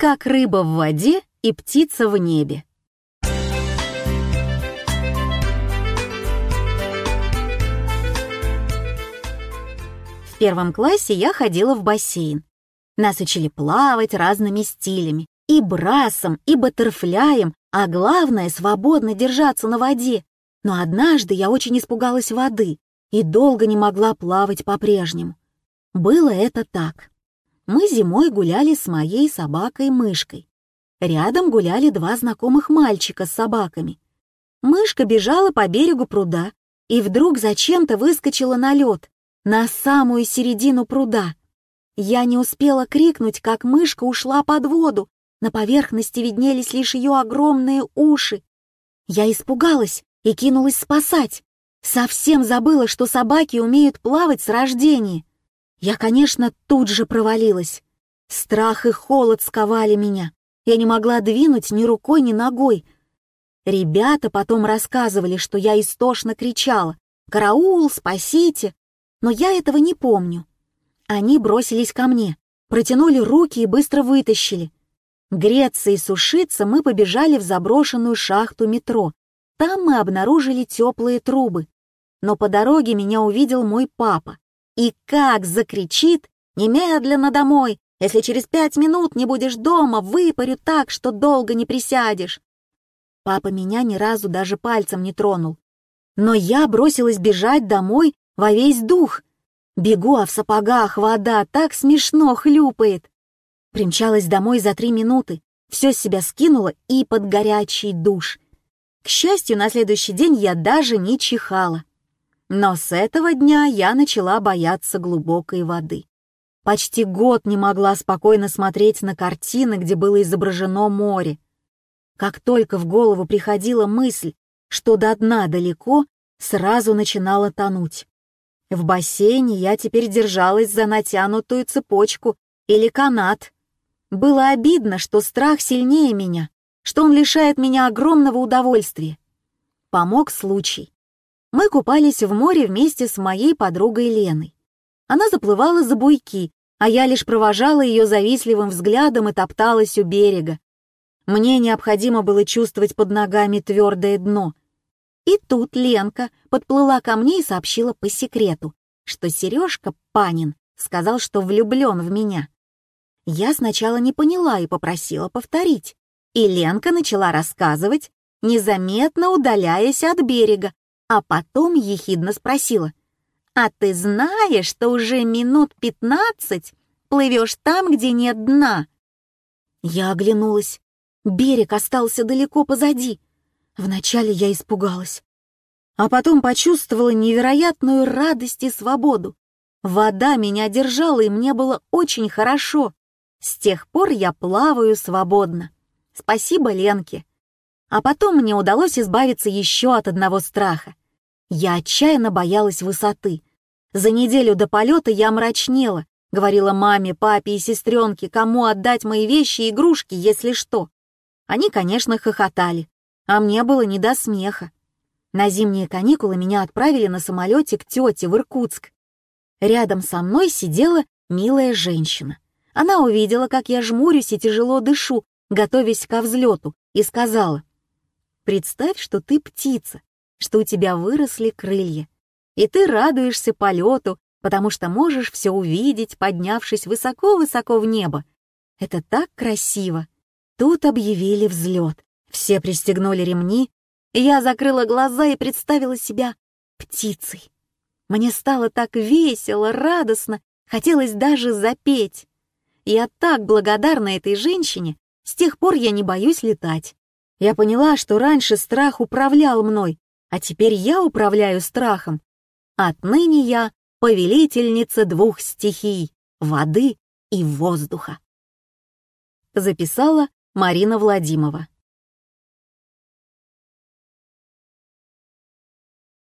Как рыба в воде и птица в небе. В первом классе я ходила в бассейн. Нас учили плавать разными стилями. И брасом, и баттерфляем, а главное — свободно держаться на воде. Но однажды я очень испугалась воды и долго не могла плавать по-прежнему. Было это так. Мы зимой гуляли с моей собакой-мышкой. Рядом гуляли два знакомых мальчика с собаками. Мышка бежала по берегу пруда и вдруг зачем-то выскочила на лед, на самую середину пруда. Я не успела крикнуть, как мышка ушла под воду. На поверхности виднелись лишь ее огромные уши. Я испугалась и кинулась спасать. Совсем забыла, что собаки умеют плавать с рождения. Я, конечно, тут же провалилась. Страх и холод сковали меня. Я не могла двинуть ни рукой, ни ногой. Ребята потом рассказывали, что я истошно кричала «Караул, спасите!», но я этого не помню. Они бросились ко мне, протянули руки и быстро вытащили. Греться и сушиться мы побежали в заброшенную шахту метро. Там мы обнаружили теплые трубы. Но по дороге меня увидел мой папа. И как закричит «Немедленно домой! Если через пять минут не будешь дома, выпарю так, что долго не присядешь!» Папа меня ни разу даже пальцем не тронул. Но я бросилась бежать домой во весь дух. Бегу, а в сапогах вода так смешно хлюпает. Примчалась домой за три минуты, все с себя скинула и под горячий душ. К счастью, на следующий день я даже не чихала. Но с этого дня я начала бояться глубокой воды. Почти год не могла спокойно смотреть на картины, где было изображено море. Как только в голову приходила мысль, что до дна далеко, сразу начинала тонуть. В бассейне я теперь держалась за натянутую цепочку или канат. Было обидно, что страх сильнее меня, что он лишает меня огромного удовольствия. Помог случай. Мы купались в море вместе с моей подругой Леной. Она заплывала за буйки, а я лишь провожала ее завистливым взглядом и топталась у берега. Мне необходимо было чувствовать под ногами твердое дно. И тут Ленка подплыла ко мне и сообщила по секрету, что Сережка Панин сказал, что влюблен в меня. Я сначала не поняла и попросила повторить. И Ленка начала рассказывать, незаметно удаляясь от берега, а потом ехидно спросила. «А ты знаешь, что уже минут пятнадцать плывешь там, где нет дна?» Я оглянулась. Берег остался далеко позади. Вначале я испугалась, а потом почувствовала невероятную радость и свободу. Вода меня держала, и мне было очень хорошо. С тех пор я плаваю свободно. Спасибо Ленке. А потом мне удалось избавиться еще от одного страха. Я отчаянно боялась высоты. За неделю до полета я мрачнела, говорила маме, папе и сестренке, кому отдать мои вещи и игрушки, если что. Они, конечно, хохотали, а мне было не до смеха. На зимние каникулы меня отправили на самолете к тете в Иркутск. Рядом со мной сидела милая женщина. Она увидела, как я жмурюсь и тяжело дышу, готовясь ко взлету, и сказала, «Представь, что ты птица, что у тебя выросли крылья, и ты радуешься полету, потому что можешь все увидеть, поднявшись высоко-высоко в небо. Это так красиво!» Тут объявили взлет. Все пристегнули ремни, я закрыла глаза и представила себя птицей. Мне стало так весело, радостно, хотелось даже запеть. Я так благодарна этой женщине, с тех пор я не боюсь летать. Я поняла, что раньше страх управлял мной, а теперь я управляю страхом. Отныне я повелительница двух стихий — воды и воздуха. Записала Марина Владимова.